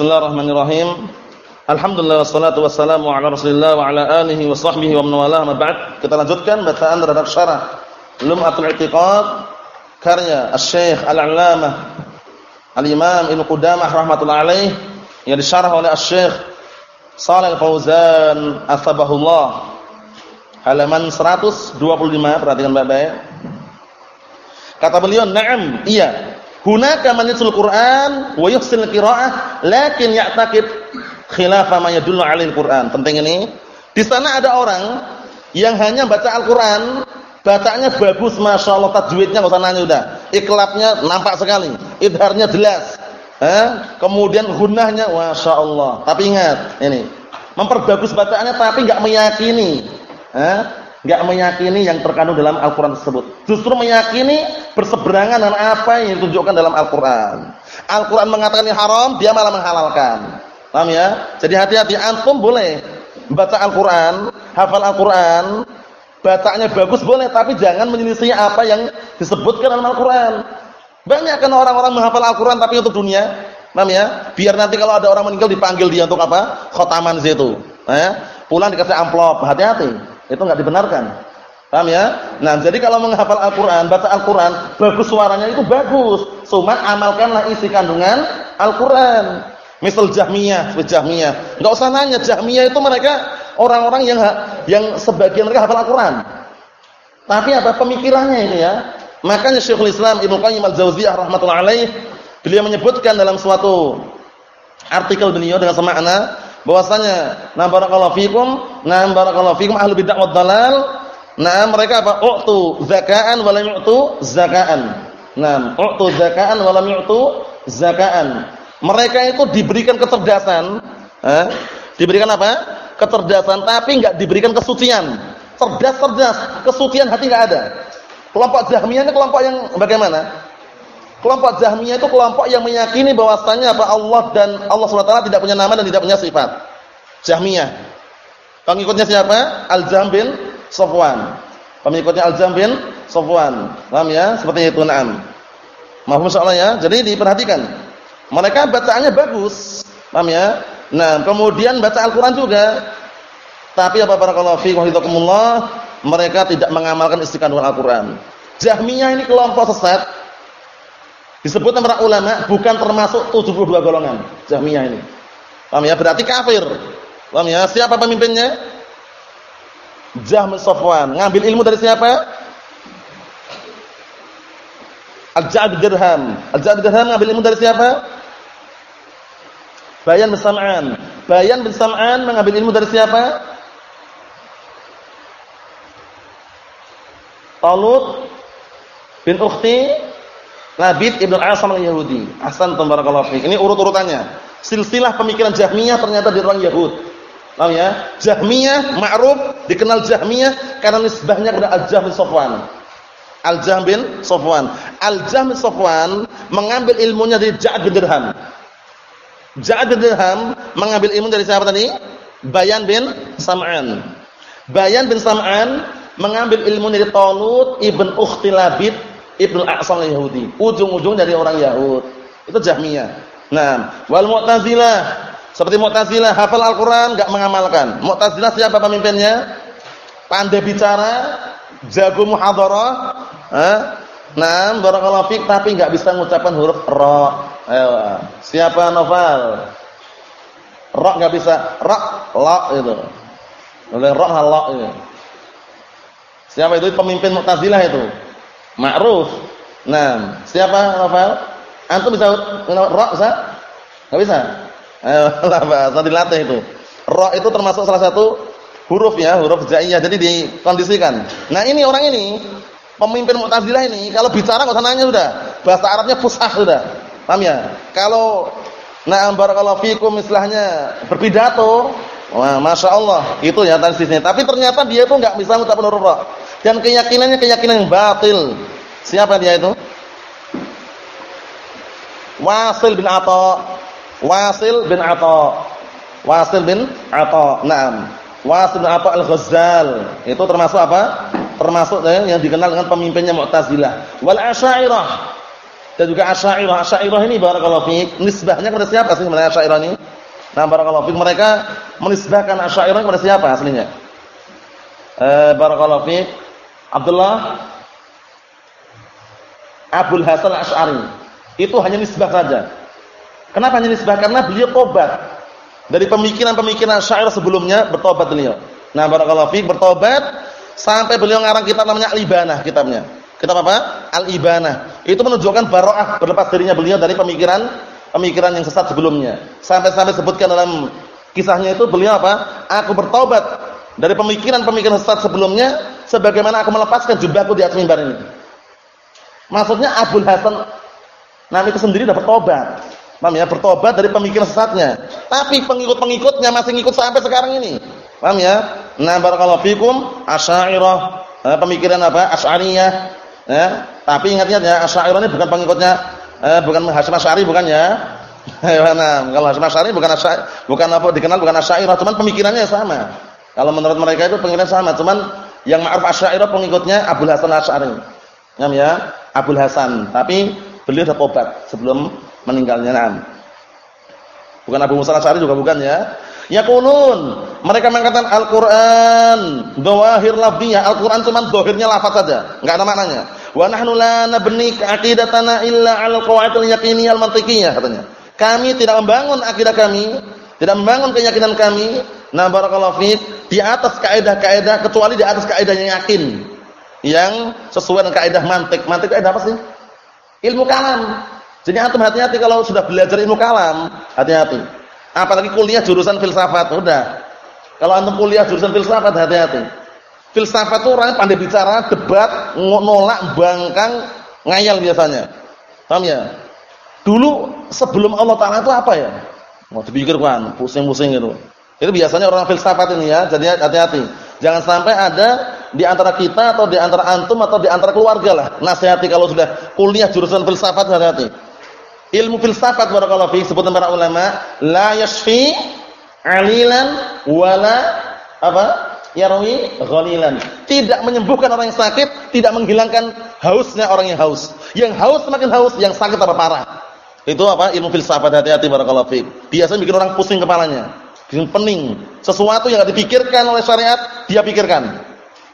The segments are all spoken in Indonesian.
Bismillahirrahmanirrahim. Alhamdulillah wassalatu wassalamu ala Rasulillah wa ala alihi wa sahbihi wa man wala ma ba'd. Kita lanjutkan bacaan terhadap syarah Lum'atul I'tiqad karya Asy-Syaikh Al-'Allamah Al-Imam Ibnu Qudamah rahimatullah alaih yang disyarah oleh Asy-Syaikh Shalih Fauzan Atsabahullah. Halaman 125 perhatikan baik-baik. Kata beliau, "Na'am, iya. Hunaka man yatul Qur'an wa yuhsin qira'ah lakin ya'taqid khilafa ma yadullu 'alal Qur'an. Penting ini. Di sana ada orang yang hanya baca Al-Qur'an, bacanya bagus masyaallah tajwidnya enggak usah nanya udah. Iklapnya nampak sekali, idharnya jelas. Eh? Kemudian gunahnya masyaallah. Tapi ingat, ini. Memperbagus bacaannya tapi enggak meyakini. Eh? Enggak meyakini yang terkandung dalam Al-Qur'an tersebut. Justru meyakini berseberangan dengan apa yang ditunjukkan dalam Al-Qur'an. Al-Qur'an mengatakan ini haram, dia malah menghalalkan. Paham ya? Jadi hati-hati antum boleh baca Al-Qur'an, hafal Al-Qur'an, bacanya bagus boleh, tapi jangan menyelisih apa yang disebutkan dalam Al-Qur'an. Banyak kan orang-orang menghafal Al-Qur'an tapi untuk dunia. Paham ya? Biar nanti kalau ada orang meninggal dipanggil dia untuk apa? Khotaman situ. Eh? Pulang dikasih amplop, hati-hati. Itu enggak dibenarkan. Paham ya? Nah, jadi kalau menghafal Al-Qur'an, baca Al-Qur'an, bagus suaranya itu bagus. Cuma amalkanlah isi kandungan Al-Qur'an. Misal Jahmiyah, Jahmiyah. Enggak usah nanya Jahmiyah itu mereka orang-orang yang yang sebagian mereka hafal Al-Qur'an. Tapi apa pemikirannya ini ya? Makanya Syekhul Islam Ibnu Qayyim Al-Jauziyah rahimatullah alaih beliau menyebutkan dalam suatu artikel beliau dengan semakna bahwasanya na barakallahu fikum. Na barakallahu fikum. Ahlu bid'ah wad dalal. Nah mereka apa? Uqtu zakaan wa lam yu'tu zakaan. Nah uqtu zakaan wa lam yu'tu zakaan. Mereka itu diberikan kecerdasan eh? diberikan apa? Kecerdasan tapi enggak diberikan kesucian. Cerdas cerdas. Kesucian hati enggak ada. Kelompok Jahmiyah ini kelompok yang bagaimana Kelompok Jahmiyah itu kelompok yang meyakini bahwasanya apa Allah dan Allah SWT tidak punya nama dan tidak punya sifat. Jahmiyah. Pengikutnya siapa? Al-Jahm bin Safwan. Pengikutnya Al-Jahm bin Safwan. Paham ya? Seperti itu na'am. Maaf insyaallah ya. Jadi diperhatikan. Mereka bacaannya bagus. Paham ya? Nah, kemudian baca Al-Qur'an juga. Tapi apa barakallahu fiikum hidakumullah, mereka tidak mengamalkan kandungan Al-Qur'an. Jahmiyah ini kelompok sesat Disebut para ulama bukan termasuk 72 golongan Jahmiyah ini. Paham ya? Berarti kafir. Paham ya? Siapa pemimpinnya? Jahm Safwan. Ngambil ilmu dari siapa? Al-Ja'd Dirham. Al-Ja'd Dirham ngambil ilmu dari siapa? Bayan bin Sam'an. Bayan bin Sam'an mengambil ilmu dari siapa? Talut bin Ukhti Labid Ibn Asam al-Yahudi. Hasan tabarakallahu fiik. Ini urut-urutannya. Silsilah pemikiran Jahmiyah ternyata di orang Yahud. Tahu ya? Jahmiyah ma'ruf dikenal Jahmiyah karena nisbahnya kepada Al-Jahm bin Safwan. Al-Jahm bin Safwan. Al-Jahm bin Safwan mengambil ilmunya dari Ja'ad bin Dirham. Ja'ad bin Dirham mengambil ilmu dari siapa tadi? Bayan bin Sam'an. Bayan bin Sam'an mengambil ilmu dari Talut ibn Ukhti Labid Ibnu A'sam Yahudi, ujung-ujung dari orang Yahud. Itu Jahmiyah. Nah, wal Mu'tazilah, seperti Mu'tazilah hafal Al-Qur'an enggak mengamalkan. Mu'tazilah siapa pemimpinnya? Pandai bicara, jago muhadharah, eh? Nah, barakallahu fik tapi enggak bisa mengucapkan huruf ra. Ayo, siapa Novel? Ra enggak bisa, ra, la itu. Oleh ra la itu. Siapa itu pemimpin Mu'tazilah itu? Ma'ruf. Nah, siapa Rafael? Antum bisa ra bisa? Enggak bisa. Ayo, lah bahasa dilatih itu. Ra itu termasuk salah satu huruf ya, huruf jaiyah. Jadi dikondisikan. Nah, ini orang ini pemimpin Mu'tazilah ini kalau bicara enggak usah sudah. Bahasa Arabnya fusah sudah. Paham ya? Kalau na'am barakallahu fikum istilahnya berpidato, wah Masya Allah, itu ya tansisnya. Tapi ternyata dia itu enggak bisa mengucapkan huruf ra. Dan keyakinannya keyakinan yang batil. Siapa dia itu? Wasil bin Atha. Wasil bin Atha. Wasil bin Atha. Naam. Wasil bin Atha Al-Ghazzal. Itu termasuk apa? Termasuk eh, yang dikenal dengan pemimpinnya Mu'tazilah. Wal Asy'ariyah. dan juga Asy'ariyah. Asy'ariyah ini barakallahu fiik, nisbahnya kepada siapa sih sebenarnya Asy'ariyah ini? Nah, barakallahu fiik mereka menisbahkan Asy'ariyah kepada siapa aslinya? Eh, barakallahu fiik Abdullah Abdul Hasan Asy'ari. Itu hanya nisbah saja. Kenapa hanya nisbah? Karena beliau tobat. Dari pemikiran-pemikiran syair sebelumnya bertobat beliau. Nah, barakallahu fiik bertobat sampai beliau ngarang kitab namanya Al-Ibanah kitabnya. Kitab apa? Al-Ibanah. Itu menunjukkan baroah berlepas darinya beliau dari pemikiran pemikiran yang sesat sebelumnya. Sampai-sampai sebutkan dalam kisahnya itu beliau apa? Aku bertobat dari pemikiran-pemikiran sesat sebelumnya sebagaimana aku melepaskan jubahku di atas mimbar ini. Maksudnya Abdul Hasan Nah itu sendiri dapat tobat. Paham ya? Bertobat dari pemikiran sesatnya. Tapi pengikut-pengikutnya masih ngikut sampai sekarang ini. Paham ya? Nah, barakallahu fikum, Asy'ariyah, eh, pemikiran apa? Asy'ariyah Ya. Tapi ingat-ingat ya, Asy'ariyah ini bukan pengikutnya eh, bukan Hasyim Asy'ari bukan ya. nah, kalau Hasyim Asy'ari bukan Asy'ari, bukan apa dikenal bukan Asy'ariyah, cuman pemikirannya sama. Kalau menurut mereka itu pemikiran sama, cuman yang ma'ruf Asy'ariyah pengikutnya Abdul Hasan Asy'ari. Paham ya? Abdul Hasan, tapi beliau sudah tobat sebelum meninggalnya. Nah. Bukan Abu Musa Asy'ari juga bukan ya. Yaqulun, mereka mengatakan Al-Qur'an dhawahir lafziyah, Al-Qur'an cuma zahirnya lafaz saja, enggak ada maknanya. Wa nahnu la nabni aqidatana illa al-qawaid al-yaqiniyah al-mantiqiyah katanya. Kami tidak membangun akidah kami, tidak membangun keyakinan kami, na barakallahu fiik, di atas kaidah-kaidah kecuali di atas kaidah yang yakin. Yang sesuai dengan kaidah mantik. Mantik kaidah apa sih? Ilmu kalam. Jadi antum hati-hati kalau sudah belajar ilmu kalam, hati-hati. Apalagi kuliah jurusan filsafat, udah. Kalau antum kuliah jurusan filsafat, hati-hati. Filsafat itu orangnya pandai bicara, debat, nolak, bangkang, ngayal biasanya. Paham ya? Dulu sebelum Allah Taala itu apa ya? Mau dipikirkan, pusing-pusing gitu. Itu biasanya orang filsafat ini ya, jadi hati-hati. Jangan sampai ada di antara kita atau di antara antum atau di antara keluarga lah. Nasihati kalau sudah kuliah jurusan filsafat hati-hati. Ilmu filsafat barakallahu fi sebutan para ulama, la yashfi alilan wala apa? yarwi ghalilan. Tidak menyembuhkan orang yang sakit, tidak menghilangkan hausnya orang yang haus. Yang haus semakin haus, yang sakit tambah parah. Itu apa? Ilmu filsafat hati-hati barakallahu fiik. Biasanya bikin orang pusing kepalanya, pening. Sesuatu yang dipikirkan oleh syariat, dia pikirkan.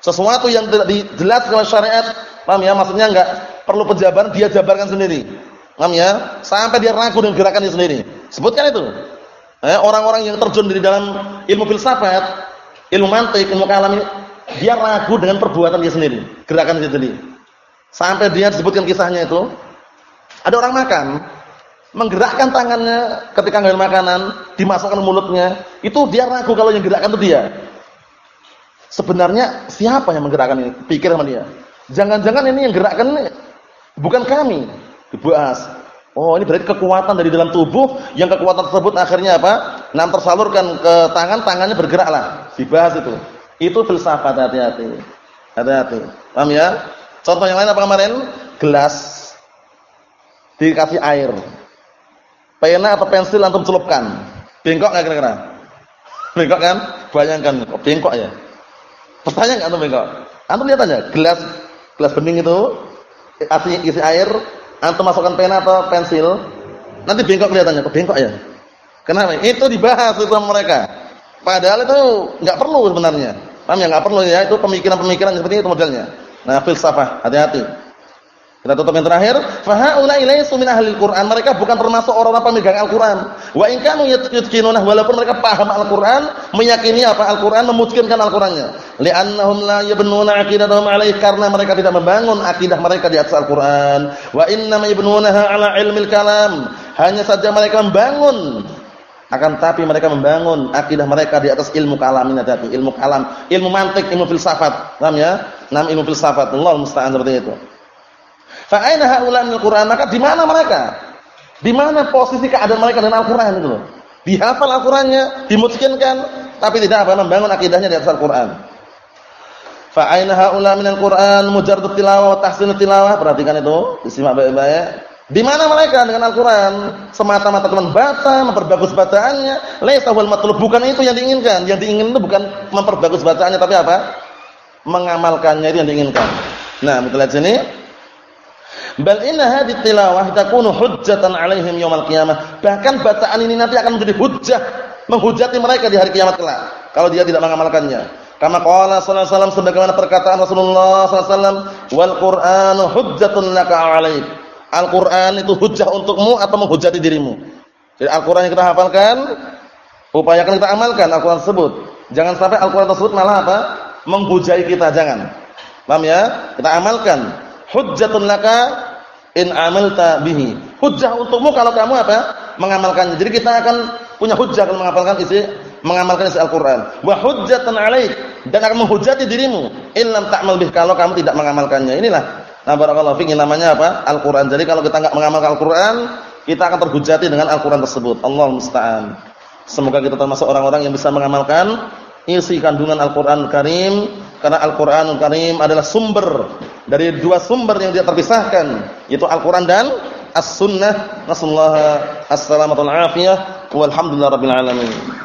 Sesuatu yang tidak dijelaskan oleh syariat, paham ya? Maksudnya enggak perlu penjabaran, dia jabarkan sendiri. Paham ya? Sampai dia ragu dengan gerakannya sendiri. Sebutkan itu. Eh, orang-orang yang terjun di dalam ilmu filsafat, ilmu mantik, ilmu kalam ini, dia ragu dengan perbuatan dia sendiri, gerakan dia sendiri. Sampai dia disebutkan kisahnya itu, ada orang makan, menggerakkan tangannya ketika ngambil makanan, dimasukkan mulutnya, itu dia ragu kalau yang gerakkan itu dia. Sebenarnya siapa yang menggerakkan ini? Pikir sama dia. Jangan-jangan ini yang gerakkan ini bukan kami. Dibahas. Oh, ini berarti kekuatan dari dalam tubuh yang kekuatan tersebut akhirnya apa? Nam tersalurkan ke tangan, tangannya bergeraklah. Dibahas itu. Itu filsafat hati-hati. Hati-hati. Paham ya? Contoh yang lain apa kemarin? Gelas dikasih air. Pena atau pensil antum celupkan. Bengkok enggak kira-kira? Bengkok kan? Bayangkan, kok bengkok ya? Pertanyaan enggak antum bengkok? Antum lihat aja, gelas gelas bening itu artinya isi air, antum masukkan pena atau pensil, nanti bengkok kelihatannya, kok bengkok ya? Kenapa? Itu dibahas itu sama mereka. Padahal itu enggak perlu sebenarnya. Paham ya? Enggak perlu ya, itu pemikiran-pemikiran seperti itu modelnya. Nah, filsafah, hati-hati. Kita tutup yang terakhir, fahaula ilaysu min ahli Qur'an. Mereka bukan termasuk orang-orang pemegang Al-Qur'an. Wa in kanu yatqinuna walaupun mereka paham Al-Qur'an, meyakini apa Al-Qur'an, memujudkan Al-Qur'annya. Li'annahum la yabnuna aqidatahum alaihi karena mereka tidak membangun akidah mereka di atas Al-Qur'an. Wa inna yabnunaha ala ilmil kalam. Hanya saja mereka membangun akan tapi mereka membangun akidah mereka di atas ilmu kalam ini tadi, ilmu kalam, ilmu mantik, ilmu filsafat. Paham ya? Nam ilmu filsafat. Allah musta'an seperti itu. Fa aina haula minal Qur'an? Maka di mana mereka? Di mana posisi keadaan mereka dengan Al-Qur'an itu loh? Dihafal Al-Qur'annya, dimungkinkan tapi tidak apa membangun akidahnya di atas Al-Qur'an. Fa aina haula minal Qur'an mujarrad tilawah wa tahsin tilawah? Perhatikan itu, disimak baik-baik. Di mana mereka dengan Al-Qur'an? Semata-mata teman baca, memperbagus bacaannya. Laisa wal matlub, bukan itu yang diinginkan. Yang diinginkan itu bukan memperbagus bacaannya tapi apa? Mengamalkannya itu yang diinginkan. Nah, kita lihat sini. Bal inna hadhihi tilawah takunu hujjatan 'alaihim yaumil qiyamah. Bahkan bacaan ini nanti akan menjadi hujjah, menghujati mereka di hari kiamat kelak kalau dia tidak mengamalkannya. Kama qala sallallahu alaihi wasallam sebagaimana perkataan Rasulullah sallallahu alaihi wasallam, "Wal Qur'anu hujjatun laka 'alaik." Al-Qur'an itu hujjah untukmu atau menghujati dirimu. Jadi Al-Qur'an yang kita hafalkan, upayakan kita amalkan Al-Qur'an tersebut. Jangan sampai Al-Qur'an tersebut malah apa? menghujai kita, jangan. Paham ya? Kita amalkan. Hujjatun laka in amalta bihi. Hujjah untukmu kalau kamu apa? mengamalkannya. Jadi kita akan punya hujjah kalau menghafalkan isi mengamalkan isi Al-Qur'an. Wa hujjatan 'alaik dan akan menghujati dirimu illam ta'mal bih kalau kamu tidak mengamalkannya. Inilah nah barakallahu fiik namanya apa? Al-Qur'an. Jadi kalau kita enggak mengamalkan Al-Qur'an, kita akan terhujati dengan Al-Qur'an tersebut. Allah musta'an. Semoga kita termasuk orang-orang yang bisa mengamalkan isi kandungan Al-Qur'an Karim karena Al-Qur'anul Karim adalah sumber dari dua sumber yang tidak terpisahkan, yaitu Al-Qur'an dan As-Sunnah. Nasallahu as-salamata wal afiyah. Alamin.